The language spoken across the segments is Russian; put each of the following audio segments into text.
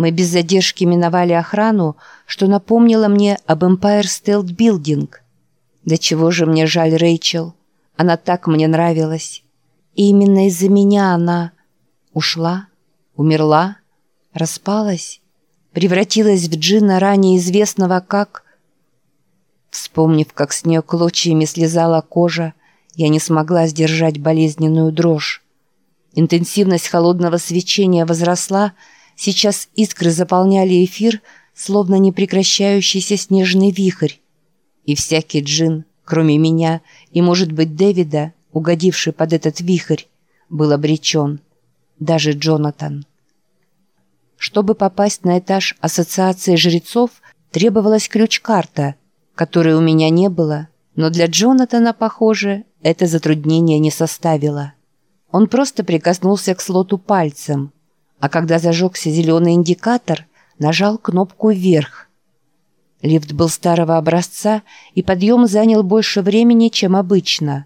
Мы без задержки миновали охрану, что напомнило мне об Empire State Building. Да чего же мне жаль Рэйчел. Она так мне нравилась. И именно из-за меня она ушла, умерла, распалась, превратилась в джина ранее известного как... Вспомнив, как с нее клочьями слезала кожа, я не смогла сдержать болезненную дрожь. Интенсивность холодного свечения возросла, сейчас искры заполняли эфир, словно непрекращающийся снежный вихрь. И всякий джин, кроме меня и, может быть, Дэвида, угодивший под этот вихрь, был обречен. Даже Джонатан. Чтобы попасть на этаж Ассоциации жрецов, требовалась ключ-карта, которой у меня не было, но для Джонатана, похоже, это затруднение не составило. Он просто прикоснулся к слоту пальцем, а когда зажегся зеленый индикатор, нажал кнопку «Вверх». Лифт был старого образца, и подъем занял больше времени, чем обычно.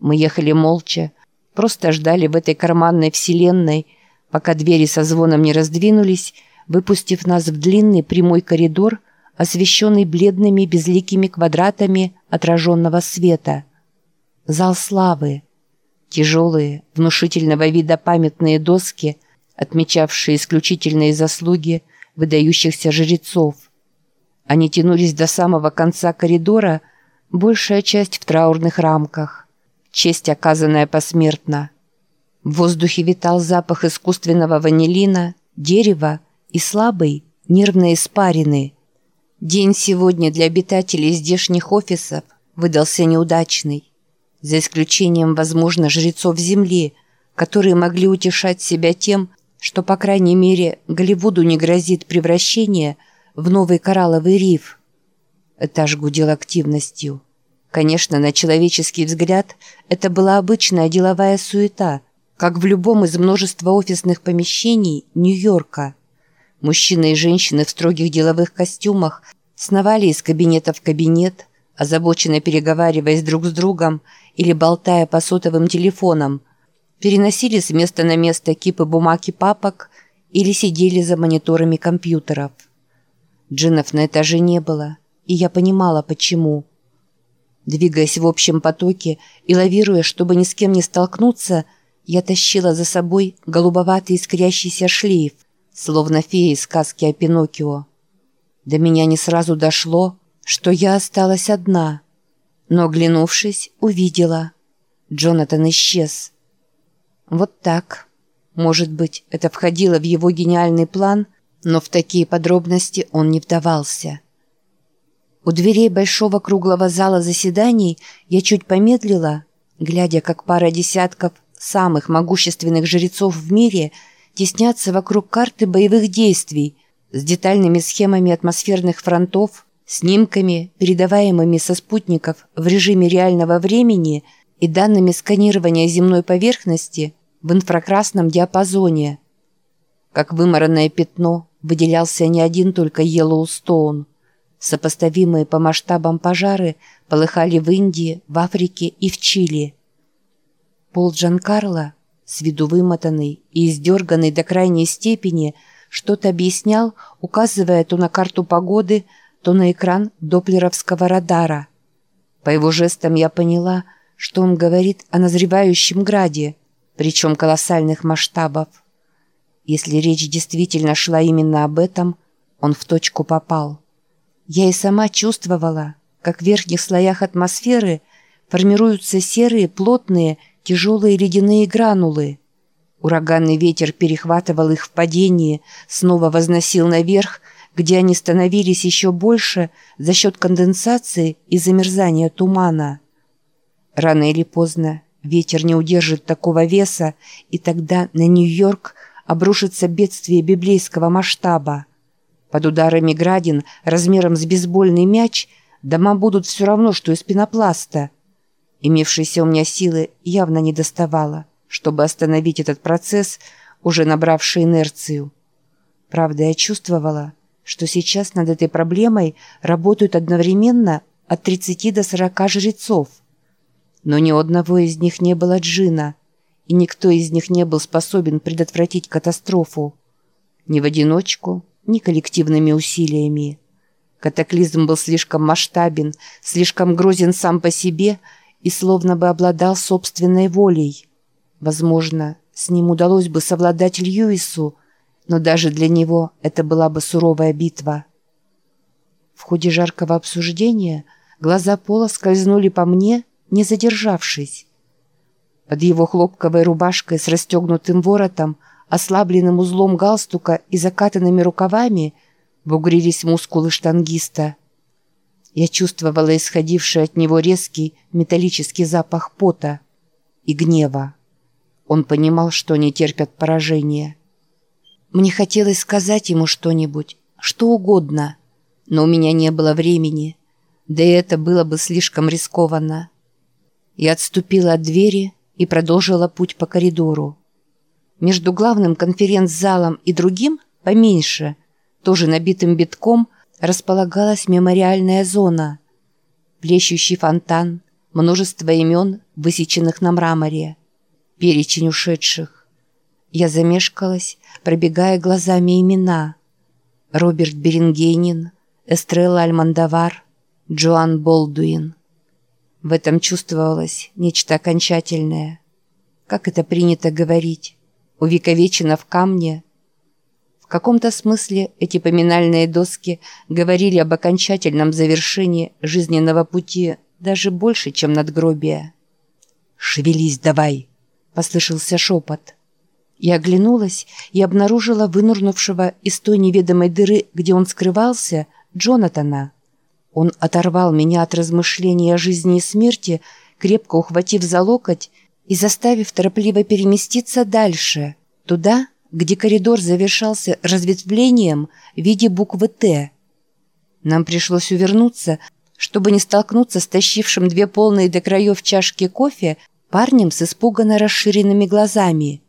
Мы ехали молча, просто ждали в этой карманной вселенной, пока двери со звоном не раздвинулись, выпустив нас в длинный прямой коридор, освещенный бледными безликими квадратами отраженного света. Зал славы. Тяжелые, внушительного вида памятные доски, отмечавшие исключительные заслуги выдающихся жрецов. Они тянулись до самого конца коридора, большая часть в траурных рамках. Честь, оказанная посмертно. В воздухе витал запах искусственного ванилина, дерева и слабый, нервно испарины. День сегодня для обитателей здешних офисов выдался неудачный за исключением, возможно, жрецов Земли, которые могли утешать себя тем, что, по крайней мере, Голливуду не грозит превращение в новый коралловый риф. Этаж гудел активностью. Конечно, на человеческий взгляд это была обычная деловая суета, как в любом из множества офисных помещений Нью-Йорка. Мужчины и женщины в строгих деловых костюмах сновали из кабинета в кабинет, озабоченно переговариваясь друг с другом или болтая по сотовым телефонам, переносили с места на место кипы бумаг и папок или сидели за мониторами компьютеров. Джинов на этаже не было, и я понимала, почему. Двигаясь в общем потоке и лавируя, чтобы ни с кем не столкнуться, я тащила за собой голубоватый искрящийся шлейф, словно фея из сказки о Пиноккио. До меня не сразу дошло, что я осталась одна — но, оглянувшись, увидела. Джонатан исчез. Вот так. Может быть, это входило в его гениальный план, но в такие подробности он не вдавался. У дверей большого круглого зала заседаний я чуть помедлила, глядя, как пара десятков самых могущественных жрецов в мире теснятся вокруг карты боевых действий с детальными схемами атмосферных фронтов, снимками, передаваемыми со спутников в режиме реального времени и данными сканирования земной поверхности в инфракрасном диапазоне. Как вымаранное пятно выделялся не один только Йеллоустоун. Сопоставимые по масштабам пожары полыхали в Индии, в Африке и в Чили. Пол Джанкарло, с виду вымотанный и издерганный до крайней степени, что-то объяснял, указывая то на карту погоды, то на экран доплеровского радара. По его жестам я поняла, что он говорит о назревающем граде, причем колоссальных масштабов. Если речь действительно шла именно об этом, он в точку попал. Я и сама чувствовала, как в верхних слоях атмосферы формируются серые, плотные, тяжелые ледяные гранулы. Ураганный ветер перехватывал их в падении, снова возносил наверх где они становились еще больше за счет конденсации и замерзания тумана. Рано или поздно ветер не удержит такого веса, и тогда на Нью-Йорк обрушится бедствие библейского масштаба. Под ударами градин размером с бейсбольный мяч дома будут все равно, что из пенопласта. Имевшейся у меня силы явно не доставало, чтобы остановить этот процесс, уже набравший инерцию. Правда, я чувствовала, что сейчас над этой проблемой работают одновременно от 30 до 40 жрецов. Но ни одного из них не было джина, и никто из них не был способен предотвратить катастрофу. Ни в одиночку, ни коллективными усилиями. Катаклизм был слишком масштабен, слишком грозен сам по себе и словно бы обладал собственной волей. Возможно, с ним удалось бы совладать Льюису, но даже для него это была бы суровая битва. В ходе жаркого обсуждения глаза Пола скользнули по мне, не задержавшись. Под его хлопковой рубашкой с расстегнутым воротом, ослабленным узлом галстука и закатанными рукавами бугрились мускулы штангиста. Я чувствовала исходивший от него резкий металлический запах пота и гнева. Он понимал, что они терпят поражение. Мне хотелось сказать ему что-нибудь, что угодно, но у меня не было времени, да и это было бы слишком рискованно. Я отступила от двери и продолжила путь по коридору. Между главным конференц-залом и другим, поменьше, тоже набитым битком, располагалась мемориальная зона. Плещущий фонтан, множество имен, высеченных на мраморе, перечень ушедших. Я замешкалась, пробегая глазами имена. Роберт Берингейнин, Эстрелла Альмандавар, Джоан Болдуин. В этом чувствовалось нечто окончательное. Как это принято говорить? Увековечено в камне. В каком-то смысле эти поминальные доски говорили об окончательном завершении жизненного пути даже больше, чем надгробие. «Шевелись давай!» — послышался шепот. Я оглянулась и обнаружила вынурнувшего из той неведомой дыры, где он скрывался, Джонатана. Он оторвал меня от размышлений о жизни и смерти, крепко ухватив за локоть и заставив торопливо переместиться дальше, туда, где коридор завершался разветвлением в виде буквы «Т». Нам пришлось увернуться, чтобы не столкнуться с тащившим две полные до краев чашки кофе парнем с испуганно расширенными глазами.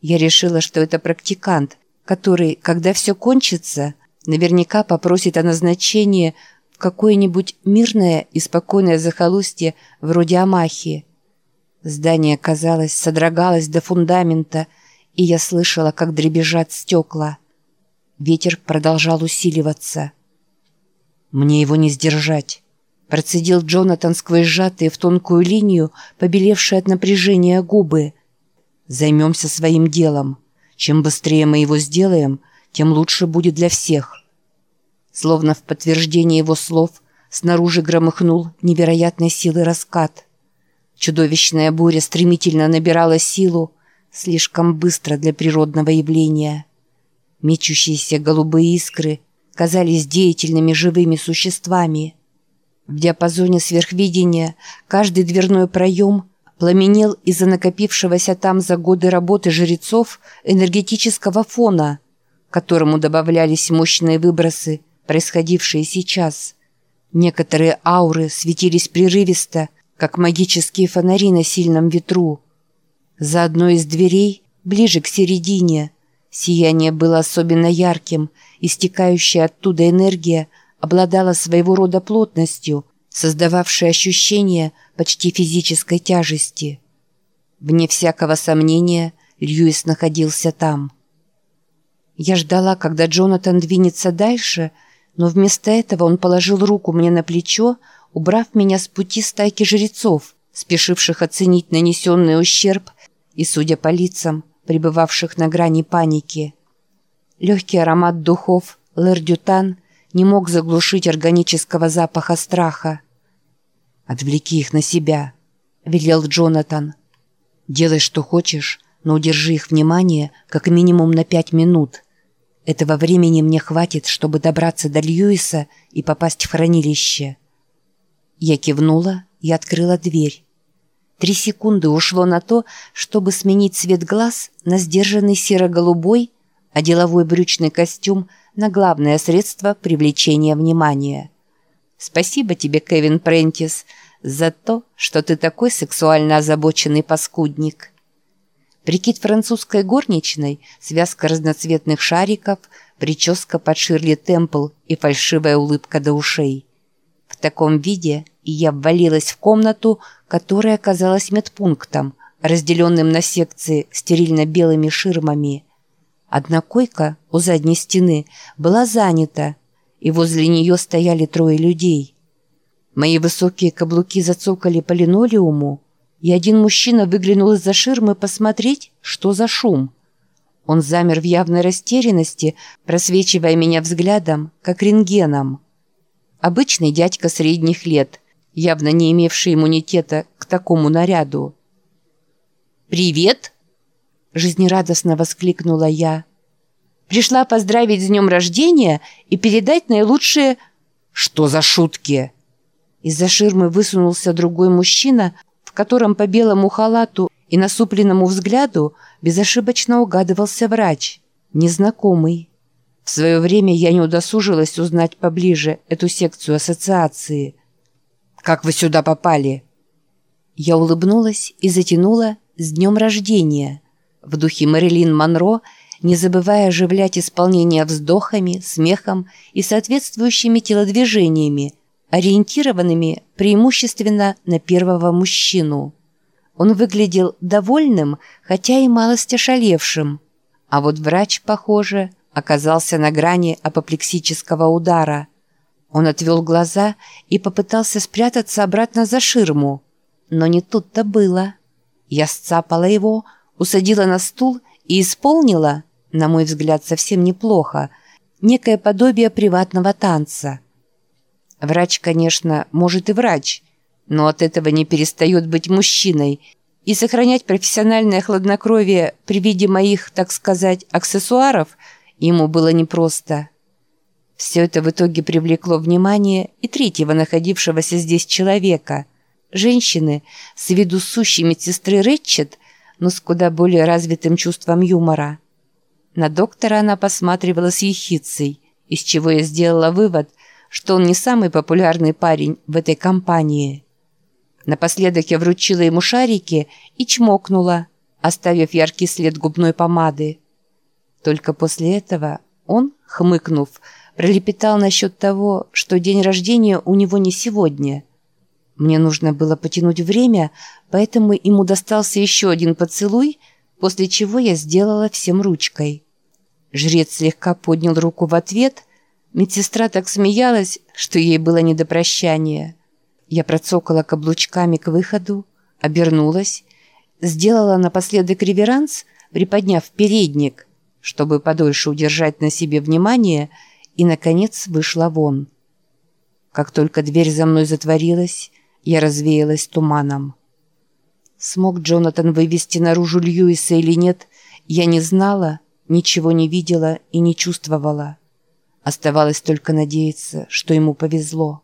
Я решила, что это практикант, который, когда все кончится, наверняка попросит о назначении какое-нибудь мирное и спокойное захолустье вроде Амахи. Здание, казалось, содрогалось до фундамента, и я слышала, как дребезжат стекла. Ветер продолжал усиливаться. «Мне его не сдержать», — процедил Джонатан сквозь сжатые в тонкую линию, побелевшие от напряжения губы. «Займемся своим делом. Чем быстрее мы его сделаем, тем лучше будет для всех». Словно в подтверждение его слов, снаружи громыхнул невероятной силы раскат. Чудовищная буря стремительно набирала силу, слишком быстро для природного явления. Мечущиеся голубые искры казались деятельными живыми существами. В диапазоне сверхвидения каждый дверной проем пламенел из-за накопившегося там за годы работы жрецов энергетического фона, которому добавлялись мощные выбросы происходившее сейчас. Некоторые ауры светились прерывисто, как магические фонари на сильном ветру. За одной из дверей, ближе к середине, сияние было особенно ярким, истекающая оттуда энергия обладала своего рода плотностью, создававшей ощущение почти физической тяжести. Вне всякого сомнения, Льюис находился там. Я ждала, когда Джонатан двинется дальше — но вместо этого он положил руку мне на плечо, убрав меня с пути стайки жрецов, спешивших оценить нанесенный ущерб и, судя по лицам, пребывавших на грани паники. Легкий аромат духов Лердютан не мог заглушить органического запаха страха. «Отвлеки их на себя», — велел Джонатан. «Делай, что хочешь, но удержи их внимание как минимум на пять минут». Этого времени мне хватит, чтобы добраться до Льюиса и попасть в хранилище. Я кивнула и открыла дверь. Три секунды ушло на то, чтобы сменить цвет глаз на сдержанный серо-голубой, а деловой брючный костюм на главное средство привлечения внимания. Спасибо тебе, Кевин Прентис, за то, что ты такой сексуально озабоченный паскудник. Прикид французской горничной, связка разноцветных шариков, прическа под Ширли Темпл и фальшивая улыбка до ушей. В таком виде я ввалилась в комнату, которая оказалась медпунктом, разделенным на секции стерильно-белыми ширмами. Одна койка у задней стены была занята, и возле нее стояли трое людей. Мои высокие каблуки зацокали по линолеуму, и один мужчина выглянул из-за ширмы посмотреть, что за шум. Он замер в явной растерянности, просвечивая меня взглядом, как рентгеном. Обычный дядька средних лет, явно не имевший иммунитета к такому наряду. «Привет!» – жизнерадостно воскликнула я. «Пришла поздравить с днем рождения и передать наилучшие...» «Что за шутки?» Из-за ширмы высунулся другой мужчина, котором по белому халату и насупленному взгляду безошибочно угадывался врач, незнакомый. В свое время я не удосужилась узнать поближе эту секцию ассоциации. «Как вы сюда попали?» Я улыбнулась и затянула с днем рождения!» в духе Мэрилин Монро, не забывая оживлять исполнение вздохами, смехом и соответствующими телодвижениями, ориентированными преимущественно на первого мужчину. Он выглядел довольным, хотя и малость ошалевшим. А вот врач, похоже, оказался на грани апоплексического удара. Он отвел глаза и попытался спрятаться обратно за ширму. Но не тут-то было. Я сцапала его, усадила на стул и исполнила, на мой взгляд, совсем неплохо, некое подобие приватного танца. Врач, конечно, может и врач, но от этого не перестает быть мужчиной, и сохранять профессиональное хладнокровие при виде моих, так сказать, аксессуаров ему было непросто. Все это в итоге привлекло внимание и третьего находившегося здесь человека – Женщины, с виду сущей медсестры Рэтчет, но с куда более развитым чувством юмора. На доктора она посматривала с ехицей, из чего я сделала вывод, что он не самый популярный парень в этой компании. Напоследок я вручила ему шарики и чмокнула, оставив яркий след губной помады. Только после этого он, хмыкнув, пролепетал насчет того, что день рождения у него не сегодня – мне нужно было потянуть время, поэтому ему достался еще один поцелуй, после чего я сделала всем ручкой. Жрец слегка поднял руку в ответ. Медсестра так смеялась, что ей было не до прощания. Я процокала каблучками к выходу, обернулась, сделала напоследок реверанс, приподняв передник, чтобы подольше удержать на себе внимание, и, наконец, вышла вон. Как только дверь за мной затворилась, я развеялась туманом. Смог Джонатан вывести наружу Льюиса или нет, я не знала, ничего не видела и не чувствовала. Оставалось только надеяться, что ему повезло.